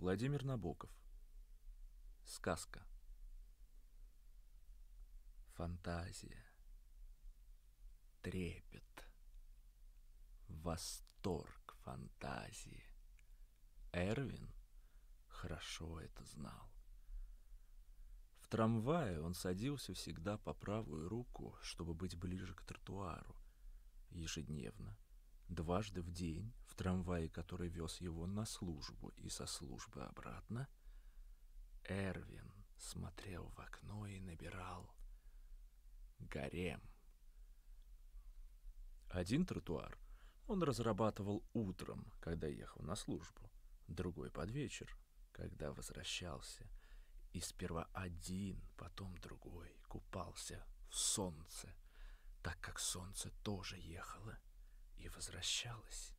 Владимир Набоков. Сказка. Фантазия. Трепет. Восторг фантазии. Эрвин хорошо это знал. В трамвае он садился всегда по правую руку, чтобы быть ближе к тротуару. Ежедневно, дважды в день, в трамвае, который вез его на службу и со службы обратно, Эрвин смотрел в окно и набирал гарем. Один тротуар он разрабатывал утром, когда ехал на службу, другой под вечер, когда возвращался, и сперва один, потом другой купался в солнце, так как солнце тоже ехало и возвращалось.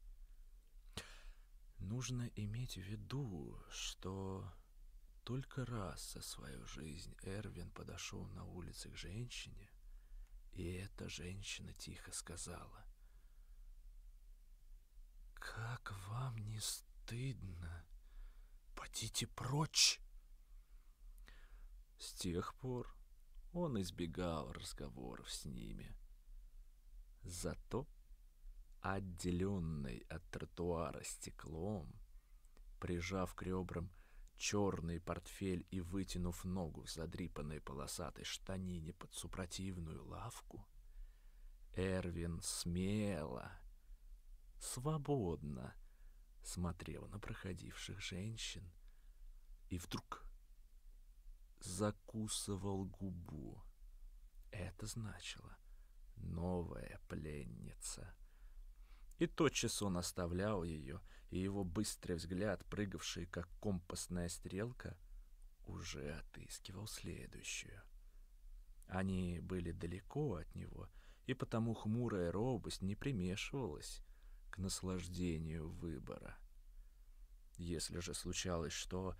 Нужно иметь в виду, что только раз за свою жизнь Эрвин подошел на улице к женщине, и эта женщина тихо сказала, «Как вам не стыдно? Подите прочь!» С тех пор он избегал разговоров с ними. Зато, отделенный от тротуара стеклом, прижав к ребрам черный портфель и вытянув ногу в задрипанной полосатой штанине под супротивную лавку, Эрвин смело, свободно смотрел на проходивших женщин и вдруг закусывал губу. Это значило новая пленница. И тотчас он оставлял ее, и его быстрый взгляд, прыгавший как компасная стрелка, уже отыскивал следующую. Они были далеко от него, и потому хмурая робость не примешивалась к наслаждению выбора. Если же случалось, что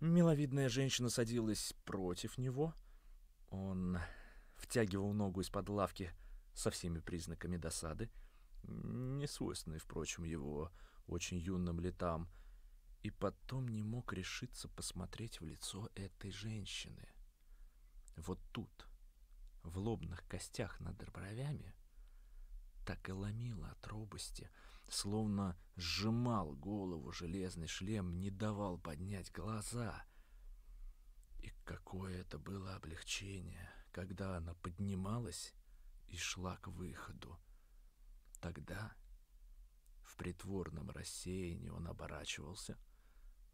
миловидная женщина садилась против него, он втягивал ногу из-под лавки со всеми признаками досады, не свойственной, впрочем, его очень юным летам, и потом не мог решиться посмотреть в лицо этой женщины. Вот тут, в лобных костях над бровями, так и ломило от робости, словно сжимал голову железный шлем, не давал поднять глаза. И какое это было облегчение, когда она поднималась и шла к выходу. Тогда в притворном рассеянии он оборачивался,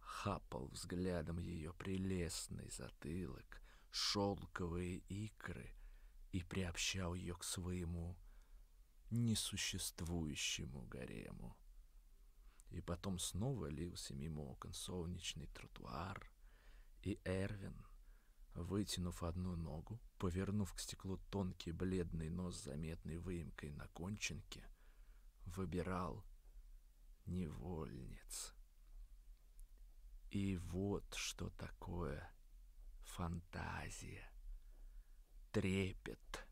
хапал взглядом ее прелестный затылок, шелковые икры и приобщал ее к своему несуществующему гарему. И потом снова лился мимо окон солнечный тротуар, и Эрвин, вытянув одну ногу, повернув к стеклу тонкий бледный нос с заметной выемкой на кончинке, выбирал невольниц. И вот что такое фантазия, трепет,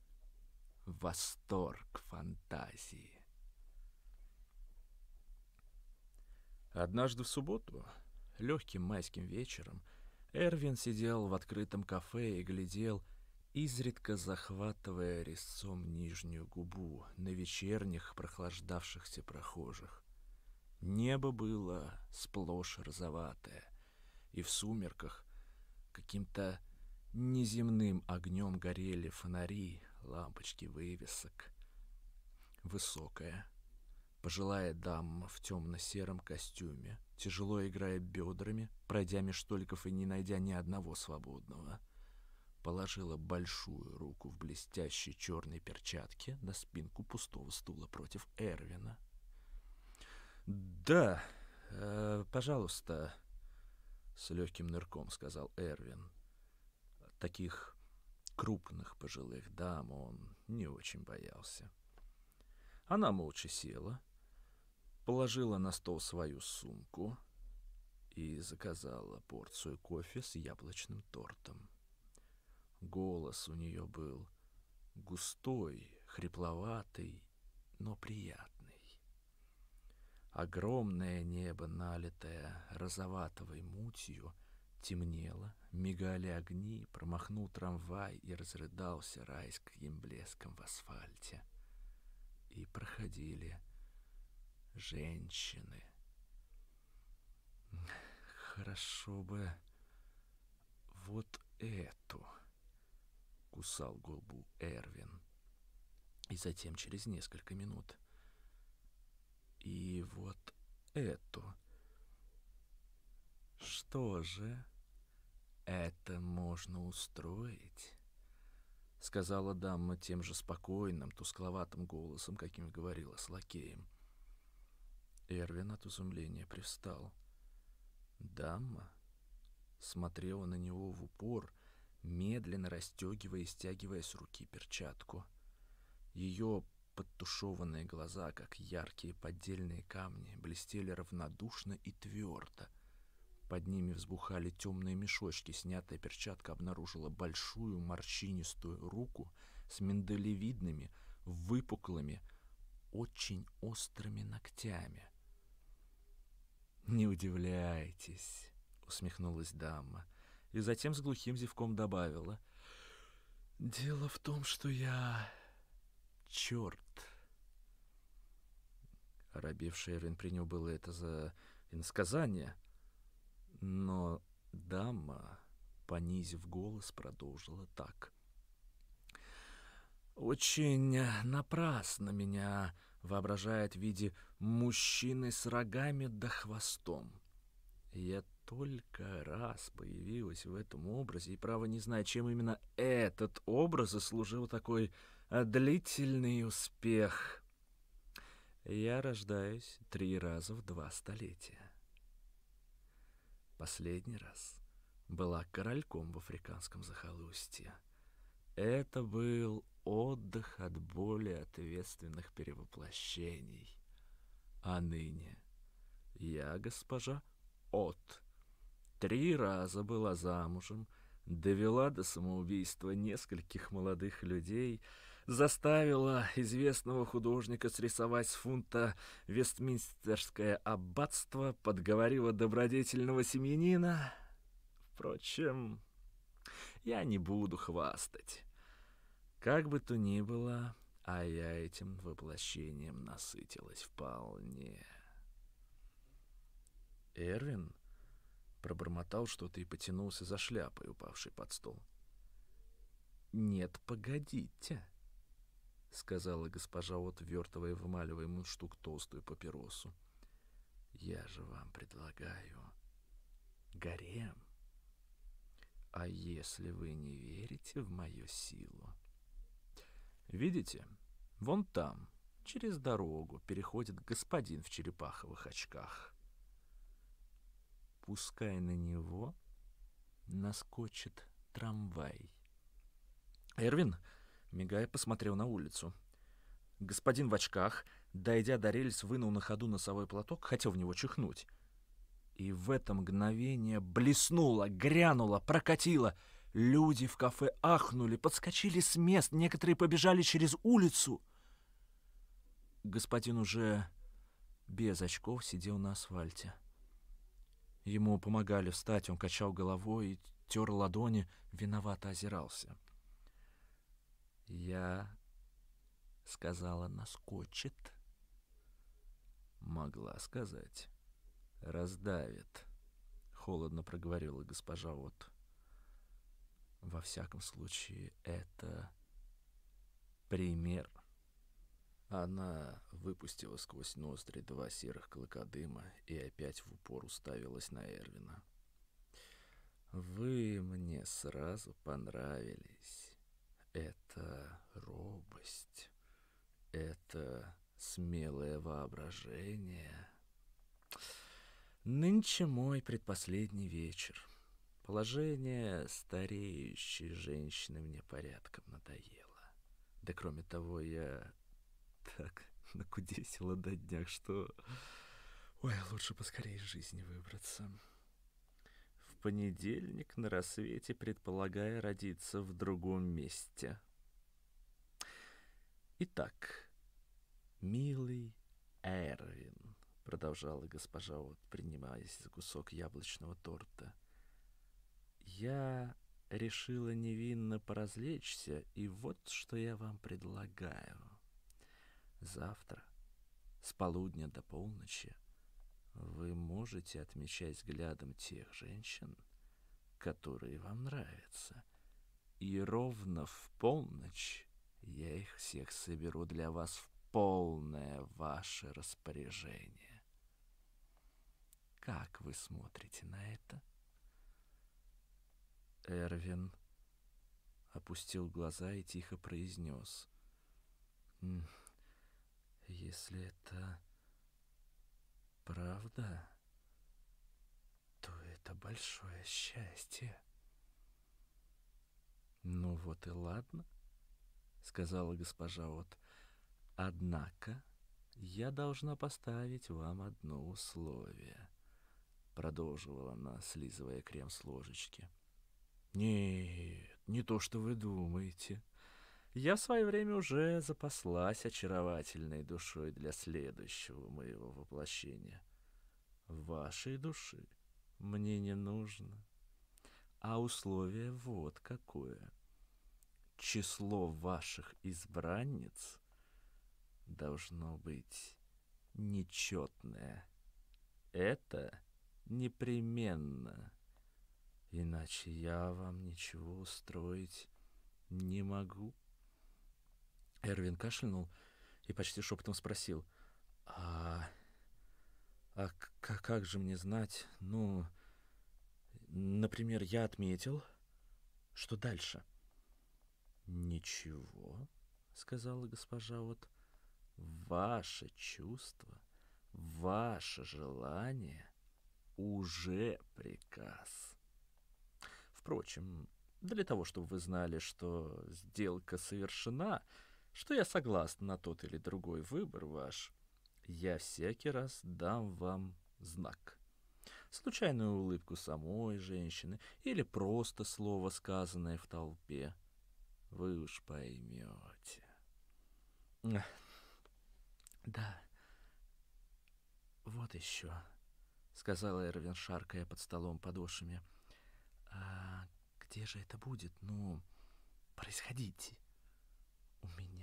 восторг фантазии. Однажды в субботу, легким майским вечером, Эрвин сидел в открытом кафе и глядел, изредка захватывая резцом нижнюю губу на вечерних прохлаждавшихся прохожих. Небо было сплошь розоватое, и в сумерках каким-то неземным огнем горели фонари, лампочки вывесок. Высокая, пожилая дама в темно-сером костюме, тяжело играя бедрами, пройдя меж и не найдя ни одного свободного, положила большую руку в блестящей черной перчатке на спинку пустого стула против Эрвина. «Да, э, пожалуйста», — с легким нырком сказал Эрвин. Таких крупных пожилых дам он не очень боялся. Она молча села, положила на стол свою сумку и заказала порцию кофе с яблочным тортом. Голос у нее был густой, хрипловатый, но приятный. Огромное небо, налитое розоватовой мутью, темнело, мигали огни, промахнул трамвай и разрыдался райским блеском в асфальте. И проходили женщины. Хорошо бы вот эту, кусал губу Эрвин. И затем через несколько минут. И вот эту. Что же, это можно устроить? Сказала дама тем же спокойным, тускловатым голосом, каким говорила с лакеем. Эрвин от изумления привстал. Дама смотрела на него в упор, медленно расстегивая и стягивая с руки перчатку. Ее подтушеванные глаза, как яркие поддельные камни, блестели равнодушно и твердо. Под ними взбухали темные мешочки. Снятая перчатка обнаружила большую морщинистую руку с миндалевидными, выпуклыми, очень острыми ногтями. «Не удивляйтесь», — усмехнулась дама, и затем с глухим зевком добавила. «Дело в том, что я... черт». Оробевший Эрвин принял было это за иносказание, но дама, понизив голос, продолжила так. «Очень напрасно меня воображает в виде мужчины с рогами да хвостом. Я только раз появилась в этом образе, и, право, не знаю, чем именно этот образ заслужил такой длительный успех. Я рождаюсь три раза в два столетия. Последний раз была корольком в африканском захолустье. Это был отдых от более ответственных перевоплощений. А ныне я госпожа От. Три раза была замужем, довела до самоубийства нескольких молодых людей, заставила известного художника срисовать с фунта Вестминстерское аббатство, подговорила добродетельного семьянина. Впрочем, я не буду хвастать. Как бы то ни было, а я этим воплощением насытилась вполне. Эрвин пробормотал что-то и потянулся за шляпой, упавшей под стол. «Нет, погодите», — сказала госпожа от вертывая вымаливаемую штук толстую папиросу. «Я же вам предлагаю гарем. А если вы не верите в мою силу, Видите, вон там, через дорогу, переходит господин в черепаховых очках. Пускай на него наскочит трамвай. Эрвин, мигая, посмотрел на улицу. Господин в очках, дойдя до рельс, вынул на ходу носовой платок, хотел в него чихнуть. И в это мгновение блеснуло, грянуло, прокатило — Люди в кафе ахнули, подскочили с мест, некоторые побежали через улицу. Господин уже без очков сидел на асфальте. Ему помогали встать, он качал головой и тер ладони, виновато озирался. «Я...» — сказала, наскочит. Могла сказать. «Раздавит», — холодно проговорила госпожа От. Во всяком случае, это пример. Она выпустила сквозь ноздри два серых клыка дыма и опять в упор уставилась на Эрвина. «Вы мне сразу понравились. Это робость, это смелое воображение. Нынче мой предпоследний вечер. Положение стареющей женщины мне порядком надоело. Да кроме того, я так накудесила до днях, что... Ой, лучше поскорее из жизни выбраться. В понедельник на рассвете, предполагая родиться в другом месте. Итак, милый Эрвин, продолжала госпожа Вот, принимаясь за кусок яблочного торта. Я решила невинно поразвлечься, и вот что я вам предлагаю. Завтра с полудня до полночи вы можете отмечать взглядом тех женщин, которые вам нравятся. И ровно в полночь я их всех соберу для вас в полное ваше распоряжение. Как вы смотрите на это? Эрвин опустил глаза и тихо произнес. «Если это правда, то это большое счастье». «Ну вот и ладно», — сказала госпожа От. «Однако я должна поставить вам одно условие», — продолжила она, слизывая крем с ложечки. Нет, не то, что вы думаете. Я в свое время уже запаслась очаровательной душой для следующего моего воплощения. Вашей души мне не нужно. А условие вот какое. Число ваших избранниц должно быть нечетное. Это непременно Иначе я вам ничего устроить не могу. Эрвин кашлянул и почти шепотом спросил. А, а как же мне знать? Ну, например, я отметил, что дальше? Ничего, сказала госпожа вот. Ваше чувство, ваше желание уже приказ. Впрочем, для того, чтобы вы знали, что сделка совершена, что я согласна на тот или другой выбор ваш, я всякий раз дам вам знак. Случайную улыбку самой женщины или просто слово, сказанное в толпе. Вы уж поймете. Да, вот еще, сказала Эрвин, шаркая под столом подошвами. — а где же это будет, ну, происходить? У меня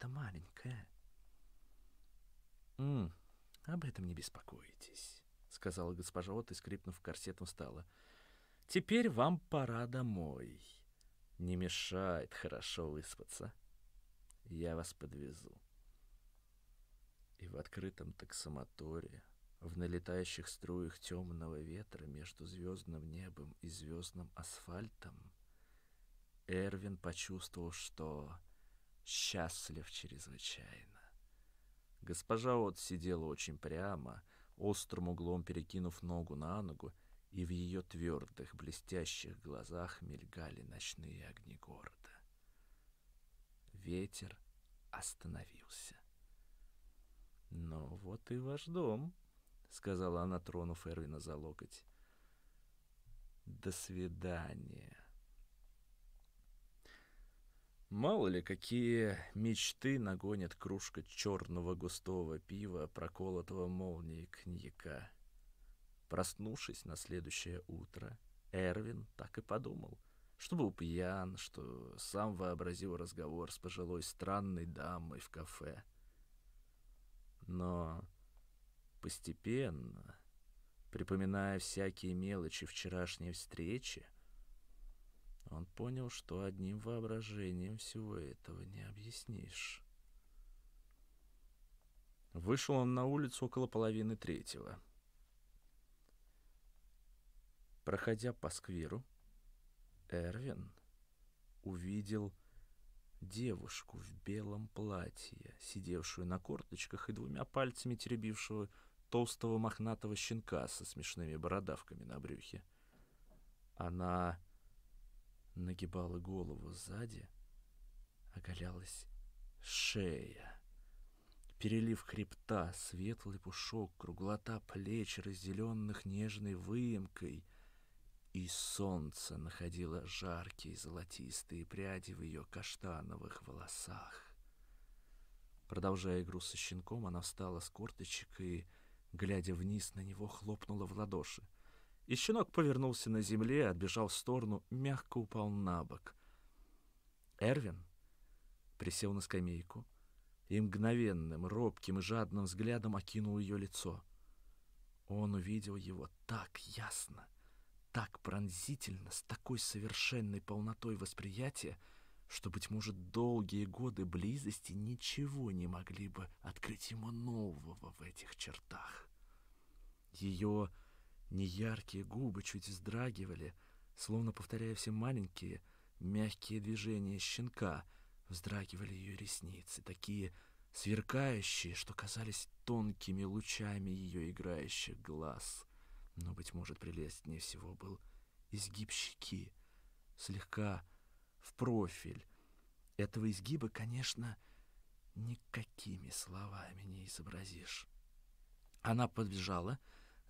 комната маленькая. М, об этом не беспокойтесь, сказала госпожа и, скрипнув корсетом, встала. Теперь вам пора домой. Не мешает хорошо выспаться. Я вас подвезу. И в открытом таксомоторе в налетающих струях темного ветра между звездным небом и звездным асфальтом Эрвин почувствовал, что счастлив чрезвычайно. Госпожа От сидела очень прямо, острым углом перекинув ногу на ногу, и в ее твердых, блестящих глазах мелькали ночные огни города. Ветер остановился. «Ну вот и ваш дом», — сказала она, тронув Эрвина за локоть. «До свидания». Мало ли, какие мечты нагонит кружка черного густого пива, проколотого молнией коньяка. Проснувшись на следующее утро, Эрвин так и подумал, что был пьян, что сам вообразил разговор с пожилой странной дамой в кафе. Но Постепенно, припоминая всякие мелочи вчерашней встречи, он понял, что одним воображением всего этого не объяснишь. Вышел он на улицу около половины третьего. Проходя по скверу, Эрвин увидел девушку в белом платье, сидевшую на корточках и двумя пальцами теребившую толстого мохнатого щенка со смешными бородавками на брюхе. Она нагибала голову сзади, оголялась шея. Перелив хребта, светлый пушок, круглота плеч, разделенных нежной выемкой, и солнце находило жаркие золотистые пряди в ее каштановых волосах. Продолжая игру со щенком, она встала с корточек и, глядя вниз на него, хлопнула в ладоши. И щенок повернулся на земле, отбежал в сторону, мягко упал на бок. Эрвин присел на скамейку и мгновенным, робким и жадным взглядом окинул ее лицо. Он увидел его так ясно, так пронзительно, с такой совершенной полнотой восприятия, что, быть может, долгие годы близости ничего не могли бы открыть ему нового в этих чертах. Ее неяркие губы чуть вздрагивали, словно повторяя все маленькие, мягкие движения щенка, вздрагивали ее ресницы, такие сверкающие, что казались тонкими лучами ее играющих глаз. Но, быть может, прелестнее всего был изгиб щеки, слегка в профиль. Этого изгиба, конечно, никакими словами не изобразишь. Она подбежала,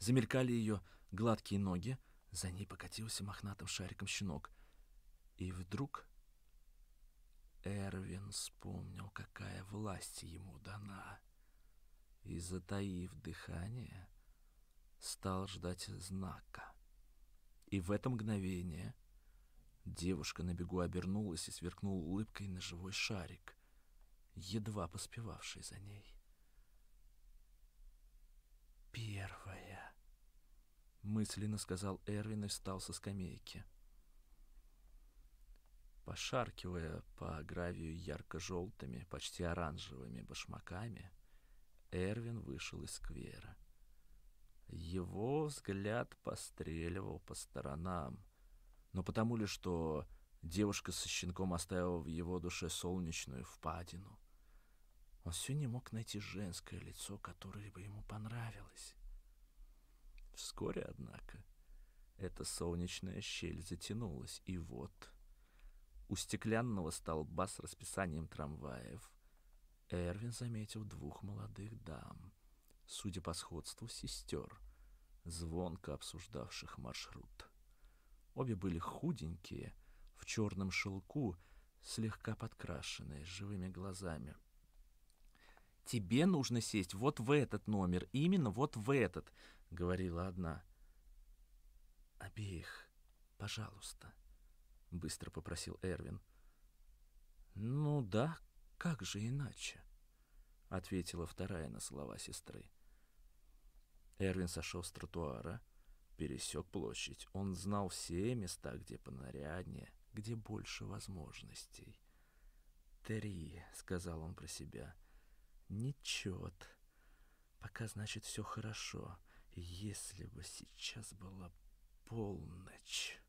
замелькали ее гладкие ноги, за ней покатился мохнатым шариком щенок. И вдруг Эрвин вспомнил, какая власть ему дана, и, затаив дыхание, стал ждать знака. И в это мгновение Девушка на бегу обернулась и сверкнула улыбкой на живой шарик, едва поспевавший за ней. «Первая», — мысленно сказал Эрвин и встал со скамейки. Пошаркивая по гравию ярко-желтыми, почти оранжевыми башмаками, Эрвин вышел из сквера. Его взгляд постреливал по сторонам — но потому ли, что девушка со щенком оставила в его душе солнечную впадину. Он все не мог найти женское лицо, которое бы ему понравилось. Вскоре, однако, эта солнечная щель затянулась, и вот у стеклянного столба с расписанием трамваев Эрвин заметил двух молодых дам, судя по сходству сестер, звонко обсуждавших маршрут. Обе были худенькие, в черном шелку, слегка подкрашенные, с живыми глазами. «Тебе нужно сесть вот в этот номер, именно вот в этот», — говорила одна. «Обеих, пожалуйста», — быстро попросил Эрвин. «Ну да, как же иначе?» — ответила вторая на слова сестры. Эрвин сошел с тротуара, пересек площадь. Он знал все места, где понаряднее, где больше возможностей. «Три», — сказал он про себя, — «нечет. Пока, значит, все хорошо. Если бы сейчас была полночь...»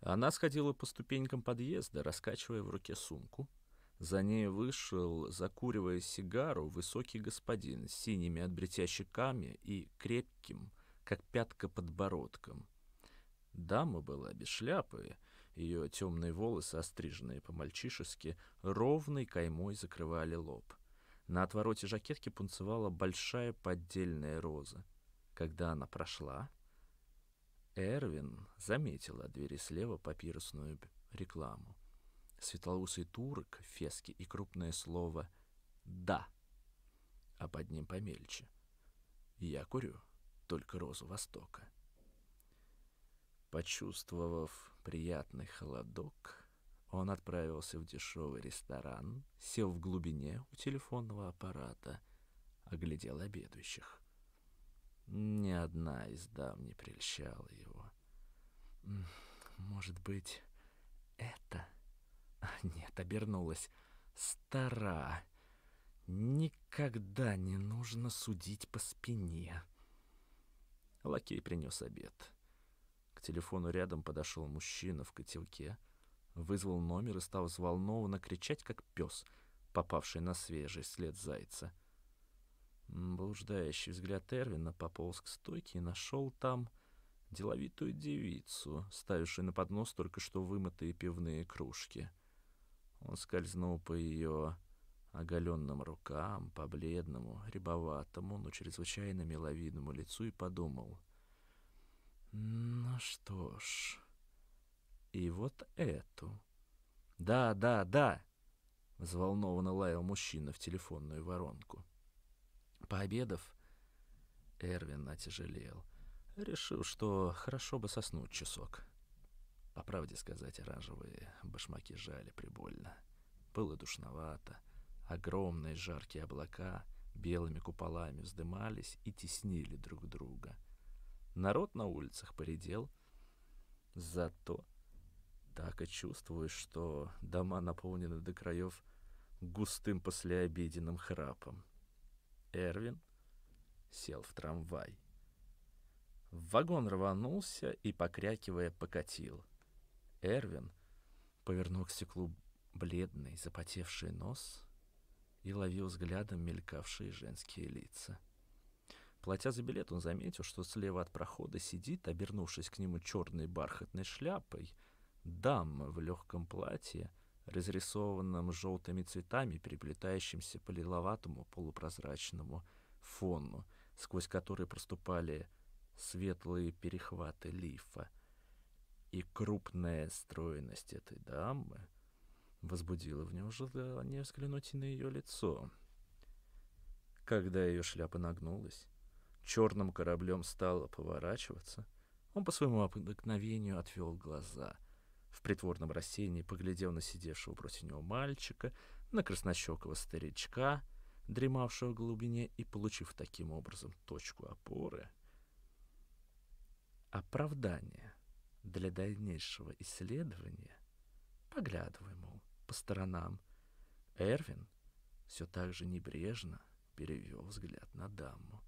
Она сходила по ступенькам подъезда, раскачивая в руке сумку. За ней вышел, закуривая сигару, высокий господин с синими от и крепким, как пятка подбородком. Дама была без шляпы, ее темные волосы, остриженные по-мальчишески, ровной каймой закрывали лоб. На отвороте жакетки пунцевала большая поддельная роза. Когда она прошла, Эрвин заметил от двери слева папирусную рекламу. Светлоусый турок, фески и крупное слово «да», а под ним помельче. «Я курю» только розу Востока. Почувствовав приятный холодок, он отправился в дешевый ресторан, сел в глубине у телефонного аппарата, оглядел обедающих. Ни одна из дам не прельщала его. Может быть, это? А, нет, обернулась. Стара. Никогда не нужно судить по спине. Лакей принес обед. К телефону рядом подошел мужчина в котелке, вызвал номер и стал взволнованно кричать, как пес, попавший на свежий след зайца. Блуждающий взгляд Эрвина пополз к стойке и нашел там деловитую девицу, ставившую на поднос только что вымытые пивные кружки. Он скользнул по ее оголенным рукам, по бледному, рябоватому, но чрезвычайно миловидному лицу и подумал. Ну что ж, и вот эту. Да, да, да, Взволнованно лаял мужчина в телефонную воронку. Пообедав, Эрвин отяжелел. Решил, что хорошо бы соснуть часок. По правде сказать, оранжевые башмаки жали прибольно. Было душновато. Огромные жаркие облака белыми куполами вздымались и теснили друг друга. Народ на улицах поредел, зато так и чувствуешь, что дома наполнены до краев густым послеобеденным храпом. Эрвин сел в трамвай. Вагон рванулся и, покрякивая, покатил. Эрвин повернул к стеклу бледный, запотевший нос и ловил взглядом мелькавшие женские лица. Платя за билет, он заметил, что слева от прохода сидит, обернувшись к нему черной бархатной шляпой, дама в легком платье, разрисованном желтыми цветами, переплетающимся по лиловатому полупрозрачному фону, сквозь который проступали светлые перехваты лифа. И крупная стройность этой дамы возбудила в нем желание взглянуть на ее лицо. Когда ее шляпа нагнулась, черным кораблем стала поворачиваться, он по своему обыкновению отвел глаза. В притворном рассеянии поглядел на сидевшего против него мальчика, на краснощекого старичка, дремавшего в глубине, и, получив таким образом точку опоры, оправдание для дальнейшего исследования, поглядывая, мол, по сторонам, Эрвин все так же небрежно перевел взгляд на даму.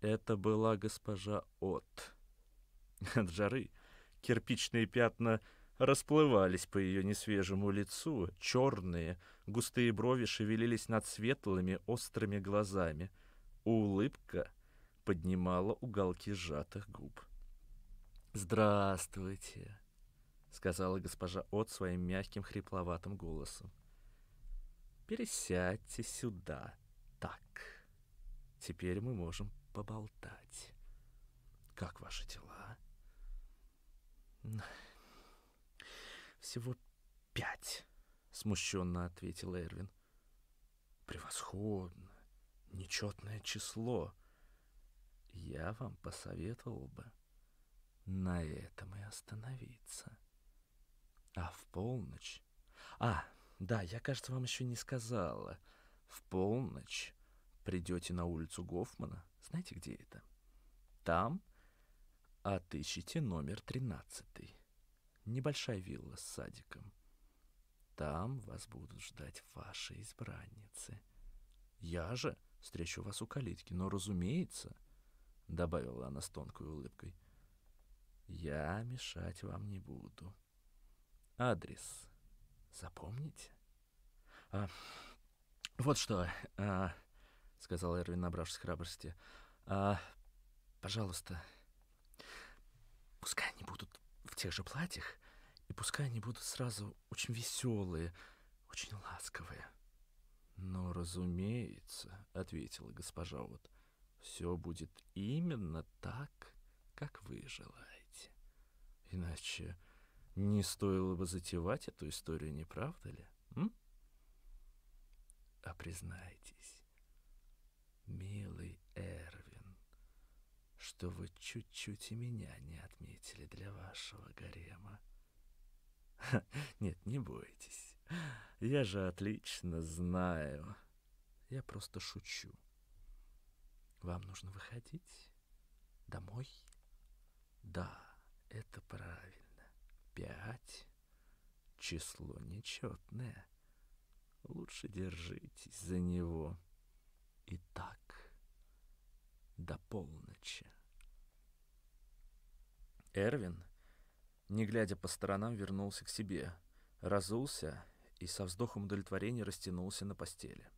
Это была госпожа От. От жары кирпичные пятна расплывались по ее несвежему лицу, черные, густые брови шевелились над светлыми, острыми глазами. Улыбка поднимала уголки сжатых губ. «Здравствуйте», — сказала госпожа От своим мягким хрипловатым голосом. «Пересядьте сюда. Так. Теперь мы можем поболтать. Как ваши дела?» «Всего пять», — смущенно ответил Эрвин. «Превосходно. Нечетное число. Я вам посоветовал бы на этом и остановиться. А в полночь... А, да, я, кажется, вам еще не сказала. В полночь придете на улицу Гофмана. Знаете, где это? Там отыщите номер тринадцатый. Небольшая вилла с садиком. Там вас будут ждать ваши избранницы. Я же встречу вас у калитки, но, разумеется, — добавила она с тонкой улыбкой, — я мешать вам не буду. Адрес запомните? А, вот что, а, — сказал Эрвин, набравшись храбрости, — а, пожалуйста, — Пускай они будут в тех же платьях, и пускай они будут сразу очень веселые, очень ласковые. «Но, разумеется», — ответила госпожа Вот, — «все будет именно так, как вы желаете. Иначе не стоило бы затевать эту историю, не правда ли? М? А признайтесь, милый Эрвин, что вы чуть-чуть и меня не отметили для вашего гарема. Нет, не бойтесь. Я же отлично знаю. Я просто шучу. Вам нужно выходить? Домой? Да, это правильно. Пять. Число нечетное. Лучше держитесь за него. Итак, до полночи. Эрвин, не глядя по сторонам, вернулся к себе, разулся и со вздохом удовлетворения растянулся на постели.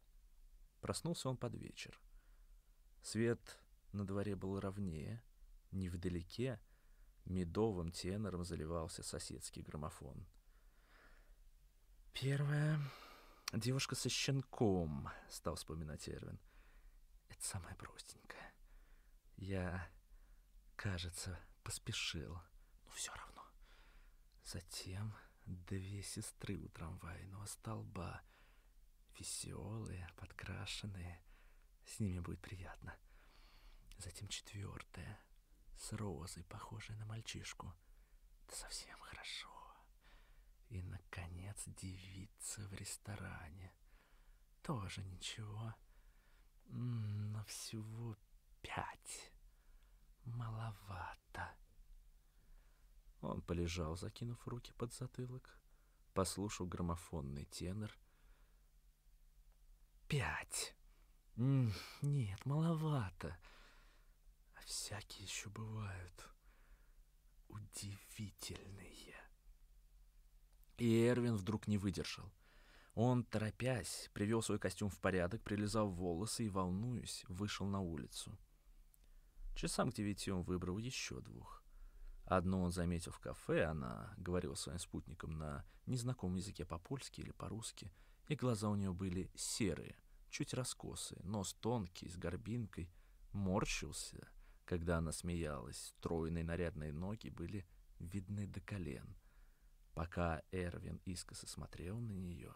Проснулся он под вечер. Свет на дворе был ровнее, невдалеке медовым тенором заливался соседский граммофон. «Первая девушка со щенком», — стал вспоминать Эрвин. «Это самая простенькая. Я, кажется, поспешил. Но все равно. Затем, две сестры у трамвайного столба. Веселые, подкрашенные. С ними будет приятно. Затем четвертая, с розой, похожей на мальчишку. Это совсем хорошо. И, наконец, девица в ресторане. Тоже ничего. Но всего пять. Маловато. Он полежал, закинув руки под затылок, послушал граммофонный тенор. Пять. Нет, маловато. А всякие еще бывают удивительные. И Эрвин вдруг не выдержал. Он, торопясь, привел свой костюм в порядок, прилизал волосы и, волнуясь, вышел на улицу. Часам к девяти он выбрал еще двух. Одну он заметил в кафе, она говорила своим спутникам на незнакомом языке по-польски или по-русски, и глаза у нее были серые, чуть раскосые, нос тонкий, с горбинкой, морщился, когда она смеялась, стройные нарядные ноги были видны до колен. Пока Эрвин искоса смотрел на нее,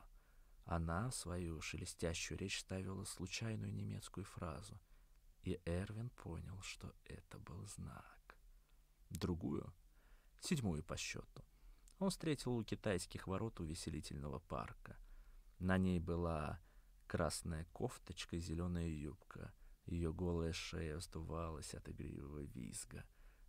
она свою шелестящую речь ставила случайную немецкую фразу, и Эрвин понял, что это был знак другую, седьмую по счету, он встретил у китайских ворот увеселительного парка. На ней была красная кофточка и зеленая юбка. Ее голая шея вздувалась от игривого визга.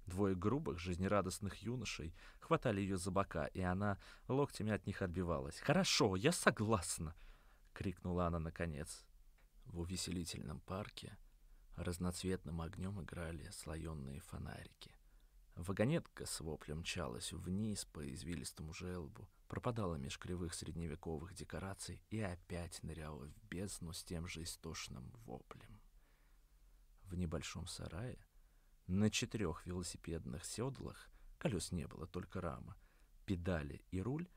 Двое грубых, жизнерадостных юношей хватали ее за бока, и она локтями от них отбивалась. «Хорошо, я согласна!» — крикнула она наконец. В увеселительном парке разноцветным огнем играли слоенные фонарики. Вагонетка с воплем мчалась вниз по извилистому желобу, пропадала меж кривых средневековых декораций и опять ныряла в бездну с тем же истошным воплем. В небольшом сарае на четырех велосипедных седлах, колес не было, только рама, педали и руль,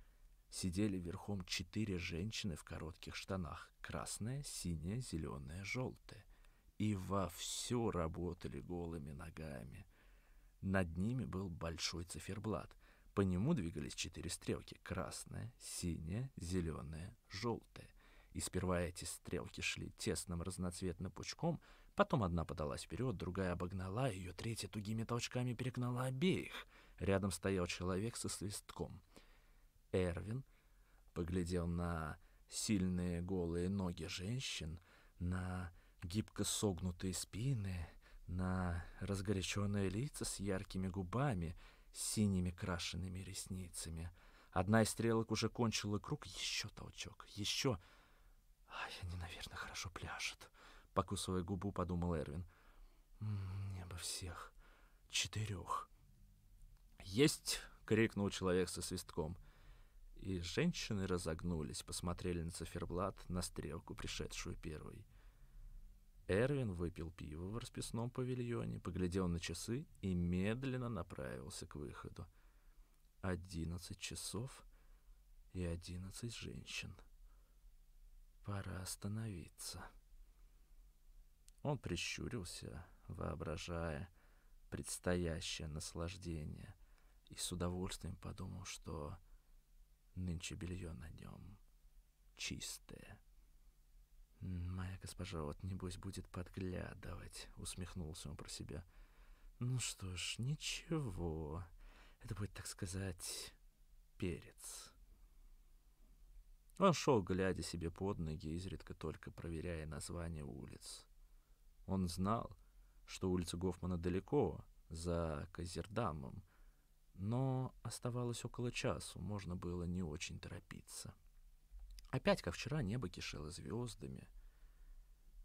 сидели верхом четыре женщины в коротких штанах, красная, синяя, зеленая, желтая, и вовсю работали голыми ногами — над ними был большой циферблат. По нему двигались четыре стрелки — красная, синяя, зеленая, желтая. И сперва эти стрелки шли тесным разноцветным пучком, потом одна подалась вперед, другая обогнала ее, третья тугими толчками перегнала обеих. Рядом стоял человек со свистком. Эрвин поглядел на сильные голые ноги женщин, на гибко согнутые спины, на разгоряченные лица с яркими губами, синими крашенными ресницами. Одна из стрелок уже кончила круг, еще толчок, еще... Ай, они, наверное, хорошо пляшут, покусывая губу, подумал Эрвин. Мне бы всех четырех. Есть! крикнул человек со свистком. И женщины разогнулись, посмотрели на циферблат, на стрелку, пришедшую первой. Эрвин выпил пиво в расписном павильоне, поглядел на часы и медленно направился к выходу. Одиннадцать часов и одиннадцать женщин. Пора остановиться. Он прищурился, воображая предстоящее наслаждение, и с удовольствием подумал, что нынче белье на нем чистое. «Моя госпожа вот, небось, будет подглядывать», — усмехнулся он про себя. «Ну что ж, ничего. Это будет, так сказать, перец». Он шел, глядя себе под ноги, изредка только проверяя названия улиц. Он знал, что улица Гофмана далеко, за Казердамом, но оставалось около часу, можно было не очень торопиться. Опять, как вчера, небо кишело звездами.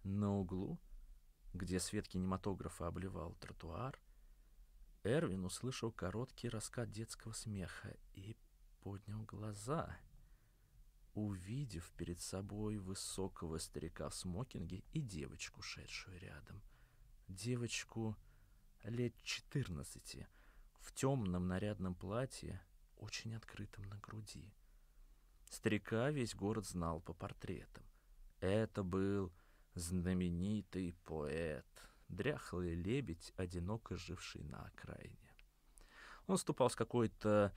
На углу, где свет кинематографа обливал тротуар, Эрвин услышал короткий раскат детского смеха и поднял глаза, увидев перед собой высокого старика в смокинге и девочку, шедшую рядом. Девочку лет четырнадцати, в темном нарядном платье, очень открытом на груди. Старика весь город знал по портретам. Это был знаменитый поэт, дряхлый лебедь, одиноко живший на окраине. Он ступал с какой-то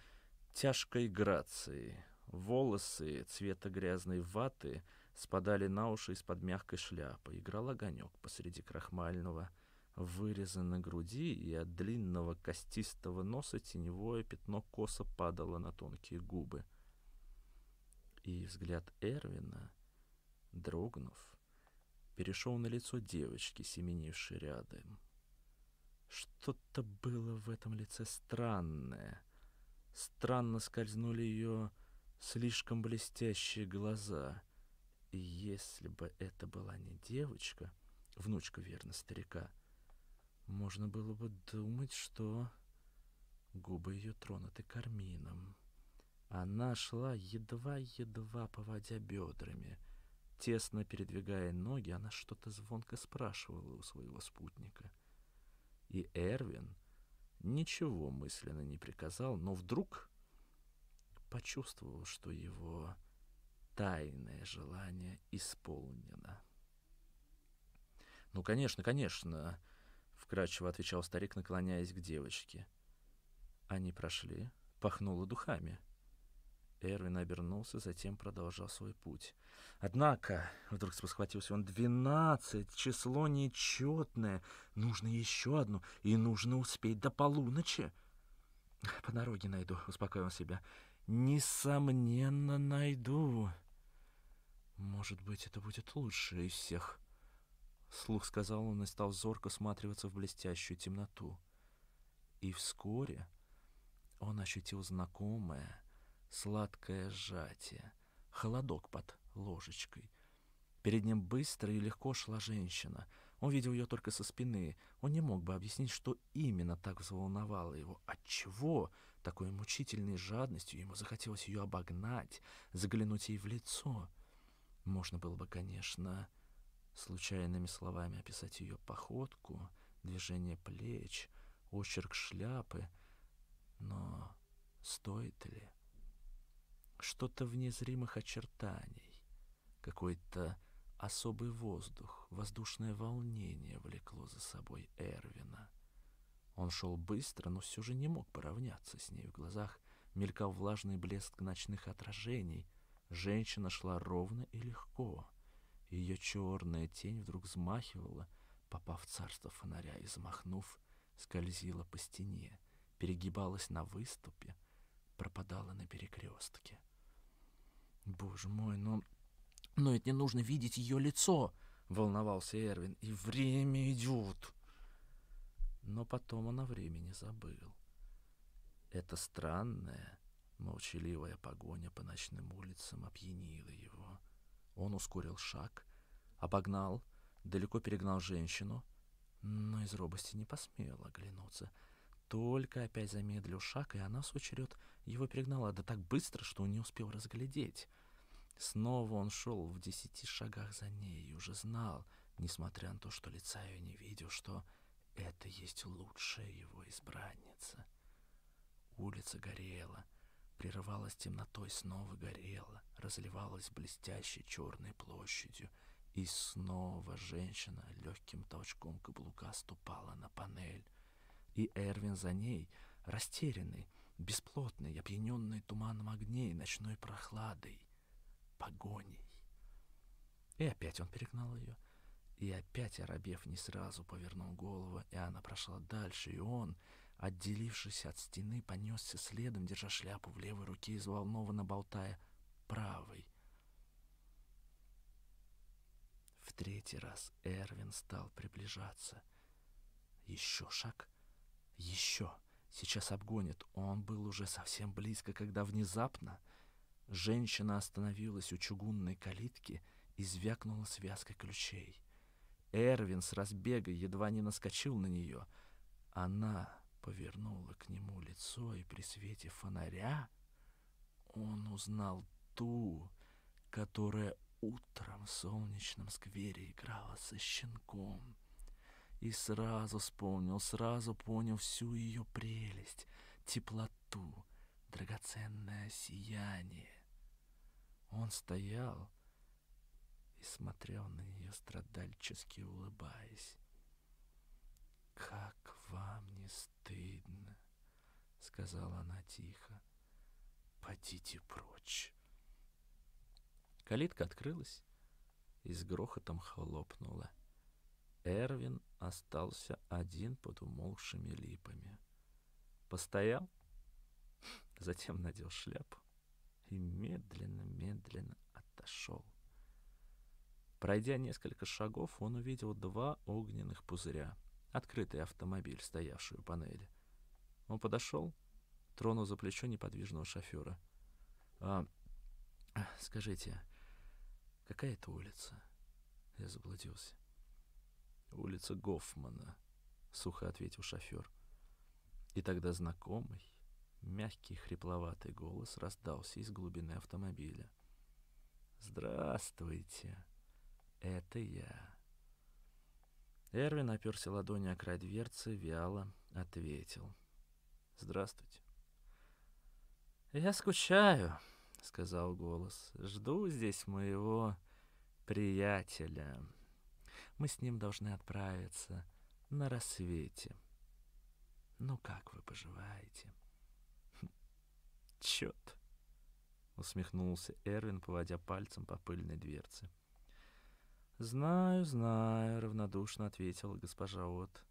тяжкой грацией. Волосы цвета грязной ваты спадали на уши из-под мягкой шляпы. Играл огонек посреди крахмального выреза на груди, и от длинного костистого носа теневое пятно косо падало на тонкие губы. И взгляд Эрвина, дрогнув, перешел на лицо девочки, семенившей рядом. Что-то было в этом лице странное. Странно скользнули ее слишком блестящие глаза. И если бы это была не девочка, внучка верно старика, можно было бы думать, что губы ее тронуты кармином. Она шла едва-едва поводя бедрами. Тесно передвигая ноги, она что-то звонко спрашивала у своего спутника. И Эрвин ничего мысленно не приказал, но вдруг почувствовал, что его тайное желание исполнено. «Ну, конечно, конечно», — вкрадчиво отвечал старик, наклоняясь к девочке. Они прошли, пахнуло духами. Эрвин обернулся, затем продолжал свой путь. Однако, вдруг спохватился он, двенадцать, число нечетное. Нужно еще одну, и нужно успеть до полуночи. По дороге найду, успокоил себя. Несомненно, найду. Может быть, это будет лучше из всех. Слух сказал он и стал зорко сматриваться в блестящую темноту. И вскоре он ощутил знакомое, сладкое сжатие, холодок под ложечкой. Перед ним быстро и легко шла женщина. Он видел ее только со спины. Он не мог бы объяснить, что именно так взволновало его. Отчего такой мучительной жадностью ему захотелось ее обогнать, заглянуть ей в лицо. Можно было бы, конечно, случайными словами описать ее походку, движение плеч, очерк шляпы, но стоит ли? Что-то в незримых очертаний, какой-то особый воздух, воздушное волнение влекло за собой Эрвина. Он шел быстро, но все же не мог поравняться с ней. В глазах мелькал влажный блеск ночных отражений. Женщина шла ровно и легко. Ее черная тень вдруг взмахивала, попав в царство фонаря, и, замахнув, скользила по стене, перегибалась на выступе, пропадала на перекрестке. Боже мой, но... Но ведь не нужно видеть ее лицо, волновался Эрвин. И время идет. Но потом он о времени забыл. Эта странная, молчаливая погоня по ночным улицам опьянила его. Он ускорил шаг, обогнал, далеко перегнал женщину, но из робости не посмел оглянуться. Только опять замедлил шаг, и она, в свой черед, его перегнала, да так быстро, что он не успел разглядеть. Снова он шел в десяти шагах за ней и уже знал, несмотря на то, что лица ее не видел, что это есть лучшая его избранница. Улица горела, прерывалась темнотой, снова горела, разливалась блестящей черной площадью, и снова женщина легким толчком каблука ступала на панель. И Эрвин за ней, растерянный, бесплотный, опьяненный туманом огней, ночной прохладой, погоней. И опять он перегнал ее. И опять Арабев не сразу повернул голову, и она прошла дальше, и он, отделившись от стены, понесся следом, держа шляпу в левой руке и взволнованно болтая правой. В третий раз Эрвин стал приближаться. Еще шаг, еще. Сейчас обгонит. Он был уже совсем близко, когда внезапно женщина остановилась у чугунной калитки и звякнула связкой ключей. Эрвин с разбега едва не наскочил на нее. Она повернула к нему лицо, и при свете фонаря он узнал ту, которая утром в солнечном сквере играла со щенком и сразу вспомнил, сразу понял всю ее прелесть, теплоту, драгоценное сияние. Он стоял и смотрел на нее страдальчески улыбаясь. «Как вам не стыдно?» — сказала она тихо. подите прочь. Калитка открылась и с грохотом хлопнула. Эрвин остался один под умолкшими липами. Постоял, затем надел шляпу и медленно-медленно отошел. Пройдя несколько шагов, он увидел два огненных пузыря, открытый автомобиль, стоявший у панели. Он подошел, тронул за плечо неподвижного шофера. «А, скажите, какая это улица?» Я заблудился. «Улица Гофмана», — сухо ответил шофер. И тогда знакомый, мягкий, хрипловатый голос раздался из глубины автомобиля. «Здравствуйте!» Это я. Эрвин оперся ладонью о край дверцы, вяло ответил. Здравствуйте. Я скучаю, сказал голос. Жду здесь моего приятеля. Мы с ним должны отправиться на рассвете. Ну как вы поживаете? Чёрт! Усмехнулся Эрвин, поводя пальцем по пыльной дверце. «Знаю, знаю», — равнодушно ответила госпожа От.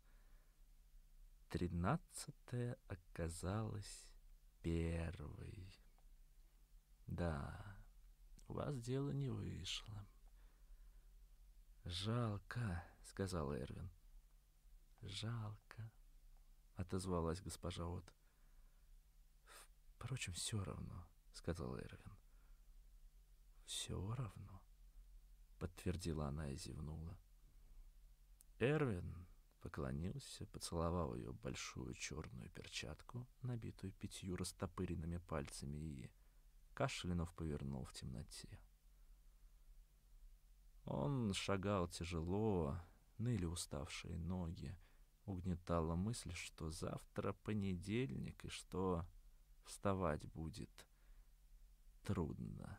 Тринадцатая оказалась первой. Да, у вас дело не вышло. «Жалко», — сказал Эрвин. «Жалко», — отозвалась госпожа От. «Впрочем, все равно», — сказал Эрвин. «Все равно» подтвердила она и зевнула. Эрвин поклонился, поцеловал ее большую черную перчатку, набитую пятью растопыренными пальцами, и кашлянув повернул в темноте. Он шагал тяжело, ныли уставшие ноги, угнетала мысль, что завтра понедельник и что вставать будет трудно.